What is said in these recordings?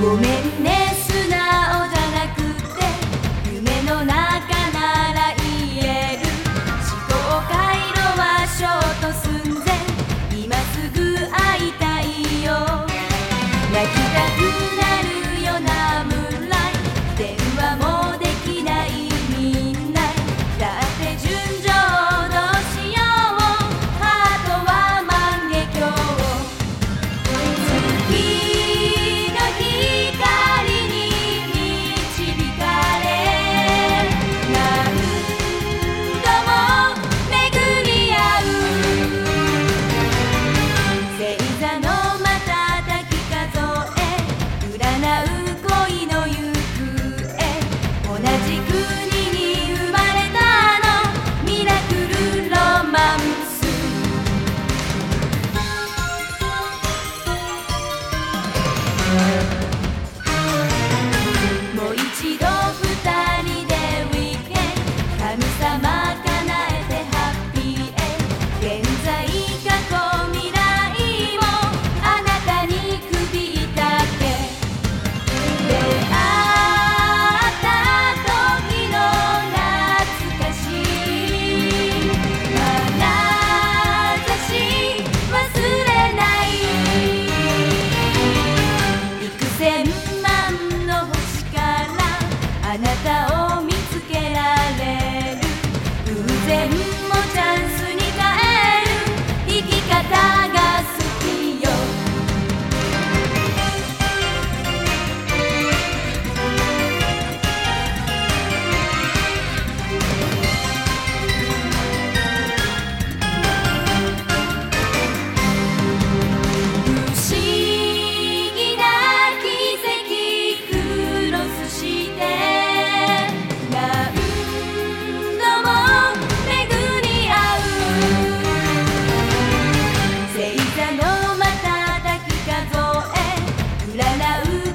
ごめんね。あなたを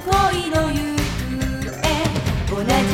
恋の行方。同じ